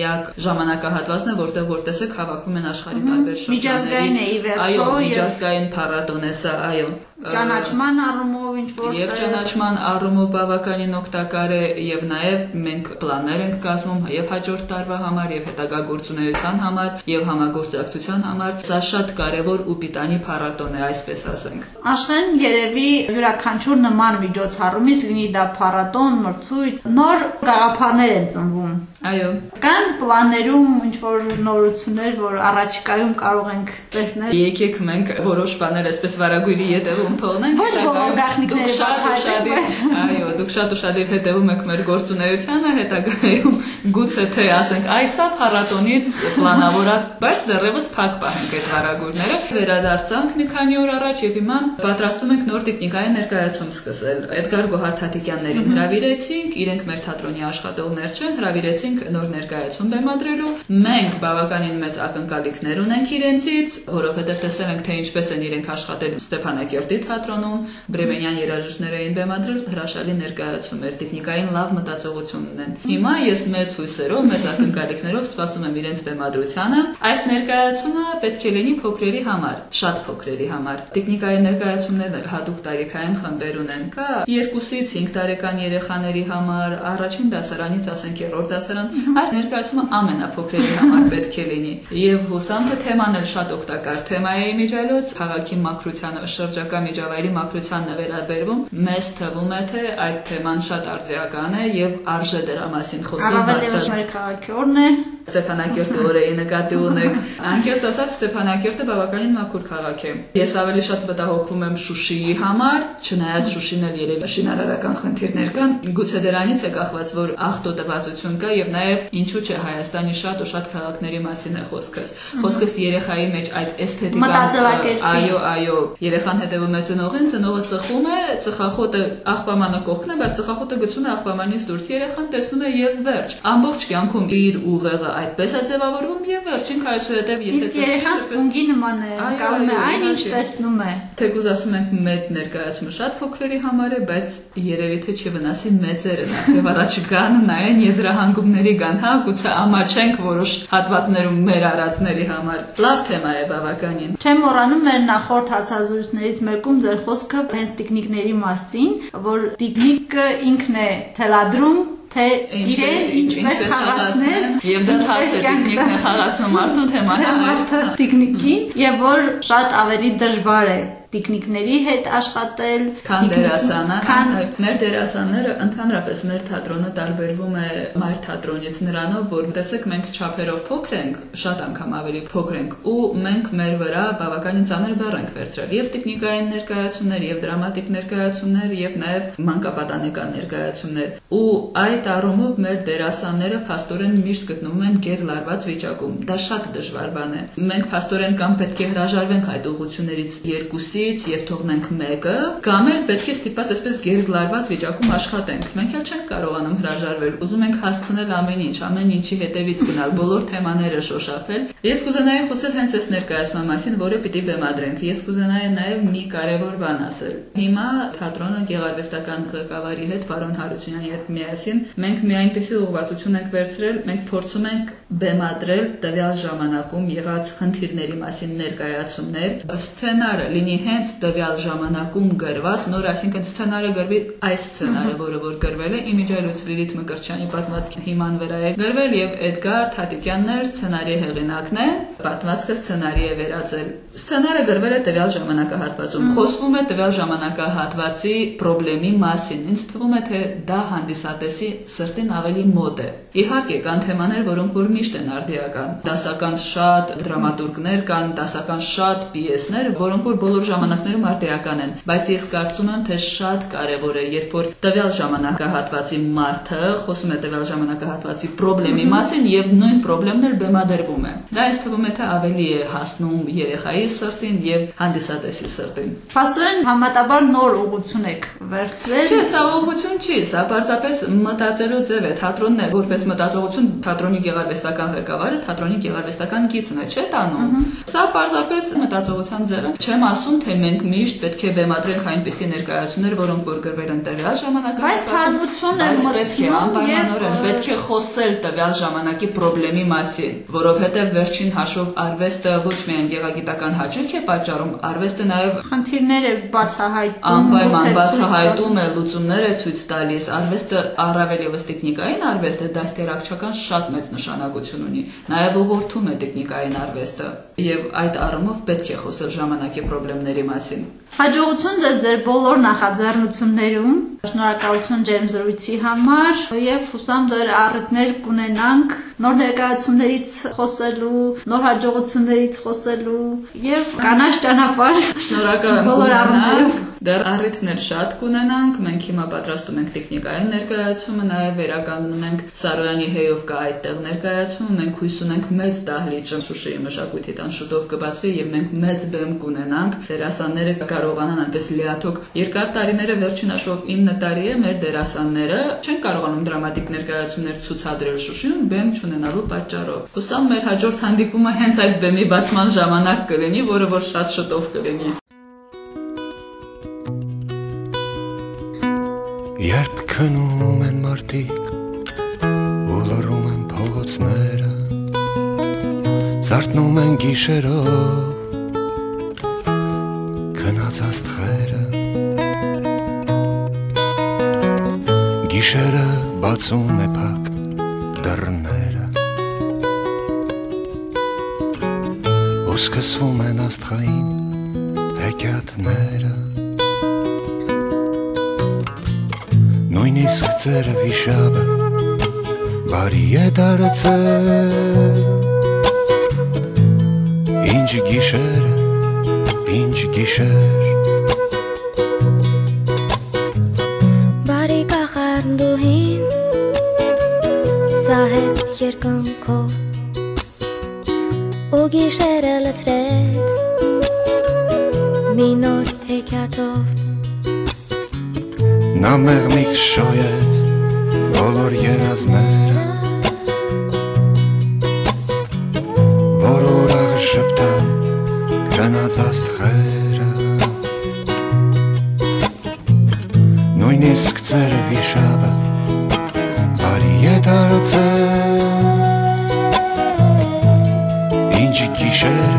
միակ ժամանակահատվածն է, որտեղ որ տեսեք հավաքվում են աշխարհի տարբեր շրջաններից։ Միջազգային է, ի վերջո, Այո, միջազգային փառատոն է սա, այո։ Ճանաչման առումով ինչ որ Եվ ճանաչման առումով բավականին օգտակար է եւ նաեւ մենք պլաններ ենք կազմում եւ հաջորդ տարվա համար եւ հետագա գործունեության համար եւ համագործակցության համար։ Սա շատ կարեւոր ու պիտանի փառատոն է, այսպես ասենք։ Աշխեն երևի յուրաքանչյուր նման միջոցառումից լինի դա փառատոն, մրցույթ, նոր գաղափարներ են ծնվում։ Այո, Կան պլաններում ինչ որ նորություններ, որ առաջիկայում կարող ենք տեսնել։ Եկեք մենք որոշ բաներ այսպես վարագույրի ետևում թողնենք։ Ոչ բոլոր գաղտնիքները շատ ու շատ բացահայտեք, այո, դուք շատ ու շատ հետևում եք մեր գործունեությանը, հետագայում գուցե թե ասենք այսա փառատոնից պլանավորած, բայց դեռևս փակ պահենք այդ վարագույրները։ Վերադարձանք մի քանի օր առաջ եւ հիմա պատրաստում ենք նոր տեխնիկայի ներկայացում սկսել։ Էդգար Գոհար-Թաթիկյաններին հրավիրեցինք, իրենք մեր թատրոնի աշխատողներ չեն, հրավիրեցինք նոր ներկայացում բեմադրելու։ Մենք բավականին մեծ ակնկալիքներ ունենք իրենցից, որովհետեւ տեսել ենք թե ինչպես են իրենք աշխատել Ստեփանակերտի թատրոնում, Բրեմենյան երաժիշտներ էին բեմադրել հրաշալի ներկայացում էր, տեխնիկային լավ մտածողություն ունեն։ Հիմա ես մեծ հույսերով, մեծ ակնկալիքներով սպասում եմ իրենց բեմադրությանը։ Այս ներկայացումը պետք է լինի փոքրերի համար, շատ փոքրերի համար։ Տեխնիկայի ներկայացումները հատուկ տարիքային խմբեր ունեն։ Կա 2-ից 5 տարեկան երեխաների համար, առաջին դասարանից ասենք երրորդ դասարան։ Այս ներկայացումը ամենափոքրերի համար պետք է լինի։ Եվ հուսամ թե թեման էլ շատ օգտակար թեմա է իմիջալոց, քաղաքի մակրությանը, շրջակա միջավայրի մակրությանն է վերաբերվում։ Մեզ թվում է թե այդ թեման շատ արձիական է եւ արժե դրա մասին խոսել Առավել եւս բարձր- մեր քաղաքի օրն է։ Ստեփանակերտի օրեի նկատի ունեք։ Անկեղծ ասած Ստեփանակերտը բավականին մաքուր քաղաք է։ Ես ավելի շատ մտահոգվում եմ Շուշիի համար, չնայած Շուշին էլ երևի շինարարական խնդիրներ կան։ Գուցե դրանից է կախված, որ ախտոտվածություն կա եւ նաեւ ինչու՞ չէ Հայաստանի շատ ու շատ քաղաքների մասին է խոսքս։ Խոսքս երեխայի մեջ այդ էսթետիկան Այո, այո, երեխան հետևում է ծնողին, ծնողը ծխում է, ծխախոտը աղբամանը կողքն է, բայց ծխախոտը գցում է աղբամանից դուրս։ Երեխան տեսնում է եւ վերջ։ Ամբողջ կյանքում իր ուղեղը այդպես է ձևավորվում եւ վերջին քայսուհետեւ եթե Իսկ երեխան սպունգի նման է, Այո, կարում է այն ինչ տեսնում է։ Թեկուզ ասում ենք մեր ներկայացումը շատ փոքրերի համար է, բայց երևի թե չի վնասի մեծերը նախ առաջիկան նայեն եզրահանգումների կան, հա, գուցե ամաչենք որոշ հատվածներում մեր արածների համար։ Լավ թեմա է բավականին։ Չեմ մոռանում մեր նախորդ հացազրույցներից մեկում ձեր խոսքը հենց տեխնիկների մասին, որ տեխնիկը ինքն է թելադրում թե իրեն ինչպես խաղացնես եւ դա հարց է տեխնիկն է խաղացնում մարդուն թե *laughs* մարդը մարդը տեխնիկին եւ որ շատ ավելի դժվար է տեխնիկների հետ աշխատել, Քան դերասանը, քան մեր դերասանները ընդհանրապես մեր թատրոնը տարբերվում է մայր թատրոնից նրանով, որ տեսեք մենք չափերով փոքր ենք, շատ անգամ ավելի փոքր ենք ու մենք մեր վրա բավականին ծանր բեռ ենք վերցրել եւ տեխնիկային ներկայացումներ, եւ դրամատիկ ներկայացումներ, եւ նաեւ մանկապատանեկան ներկայացումներ։ Ու այդ առումով մեր դերասանները փաստորեն միշտ գտնվում են գերլարված վիճակում։ Դա շատ դժվար բան է։ Մենք փաստորեն կամ պետք է հրաժարվենք այդ ուղություններից երկուսից եւ թողնենք մեկը, կամ էլ պետք է ստիպած այսպես գերլարված վիճակում աշխատենք։ Մենք էլ չենք կարողանում հրաժարվել։ Ուզում ենք հասցնել ամեն ինչ, ամեն ինչի հետևից գնալ, բոլոր թեմաները շոշափել։ Ես կուզենայի խոսել հենց այս ներկայացման մասին, որը պիտի բեմադրենք։ Ես կուզենայի նաեւ մի կարևոր բան ասել։ Հիմա թատրոնը գեղարվեստական ղեկավարի հետ, պարոն Հարությունյանի հետ միասին, մենք մի այնպիսի ուղղվածություն ենք վերցրել, մենք փորձում ենք բեմադրել տվյալ ժամանակում եղած խնդիրների մասին ներկայացումներ։ Սցենարը լինի հենց տվյալ ժամանակում գրված, նոր այսինքն սցենարը գրվի այս սցենարը, որը որ գրվել է Իմիջայլոց Լիլիթ Մկրտչյանի պատմվածքի հիման վրա է գրվել եւ Էդգար Թատիկյանն էր սցենարի հեղինակն է, պատմվածքը սցենարի է վերածել։ Սցենարը գրվել է տվյալ ժամանակահատվածում։ Խոսվում է տվյալ ժամանակահատվածի խնդրի մասին։ Ինձ թվում է թե դա հանդիսատեսի սրտին ավելի մոտ է։ Իհարկե կան թեմաներ, որոնք որ միշտ են արդիական։ Դասական շատ դրամատուրգներ կան, դասական շատ պիեսներ, որոնք որ բոլոր ժամանակներում արդիական են, բայց ես կարծում եմ, թե շատ կարևոր է, երբ որ տվյալ ժամանակահատվածի մարդը խոսում է տվյալ ժամանակահատվածի խնդրի մասին եւ նույն խնդրեմն էլ բեմադրվում է։ Դա ինձ թվում է թե ավելի է հասնում երեխայի սրտին եւ հանդիսատեսի սրտին։ Պաստորեն համատաբար նոր ուղղություն եք վերցրել։ Չէ, սա ուղղություն չի, սա պարզապես մտածելու ձև է։ Թատրոնն է, որպես մտածողություն թատրոնի գեղարվեստական ղեկավարը թատրոնի գեղարվեստական գիծն է, չէ՞ տանում։ Սա պարզապես մտածողության ձև է։ Չեմ ասում, թե մենք միշտ պետք է բեմադրենք այնպիսի ներկայացումներ, որոնք որ գրվել են տվյալ ժամանակահատվածում։ Բայց թարմությունն է մտցնում անպայմանորեն պետք է խոսել տվյալ ժամանակի խնդրի մասին, որովհետև վերջին հաշվով արվեստը ոչ միայն գեղագիտական հաճույք է պատճառում, արվեստը նաև խնդիրներ է բացահայտում, անպայման բացահայտում է, լուծումներ է ցույց տալիս։ Արվեստը առավել եւս տեխնիկային արվեստը դաստիարակչական շատ մեծ նշանակություն ունի։ Նաև ուղղորդում է տեխնիկային արվեստը եւ այդ առումով պետք է խոսել ժամանակի խնդիրների մասին։ Հաջողություն ձեզ ձեր բոլոր նախաձեռնություններում։ Շնորհակալություն ջերմ զրույցի համար եւ հուսամ դեռ առիթներ կունենանք նոր ներկայացումներից խոսելու, նոր հաջողություններից խոսելու եւ կանաչ ճանապարհ Շնորհակալ եմ բոլոր կունենանք։ Դեռ առիթներ շատ կունենանք։ Մենք հիմա պատրաստում ենք տեխնիկային ներկայացումը, նաև վերականգնում ենք Սարոյանի հեյով կա այդտեղ ներկայացումը։ Մենք հույս ունենք մեծ դահլիճ Շուշիի մշակույթի տան շուտով կբացվի եւ մենք մեծ բեմ կունենանք։ Դերասանները կարողանան այնպես լիաթոք երկար տարիները վերջին հաշվով 9 տարի է մեր դերասանները չեն կարողանում դրամատիկ ներկայացումներ ցուցադրել Շուշիում բեմ չունենալու պատճառով։ Հուսամ մեր հաջորդ հանդիպումը հենց այդ բեմի բացման ժամանակ կլինի, որը որ շատ շուտով կլինի։ Երբ քնում են մարդիկ ու լռում են փողոցները Զարթնում են գիշերով քնած աստղերը Գիշերը բացում է փակ դռները ու սկսվում են աստղային հեքիաթները Նույնիսկ ծերը վիշապը բարի է դարձել Ինչ գիշեր, ինչ գիշեր Բարի կախարդուհին սահեց երկնքով ու գիշերը լցրեց մի նոր հեքիաթով Նա մեղմիկ շոյեց բոլոր երազները Որ ուրախ շպտան գնաց աստղերը Նույնիսկ ծերը վիշապը բարի է դարձել Ինչ գիշեր,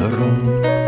են լռում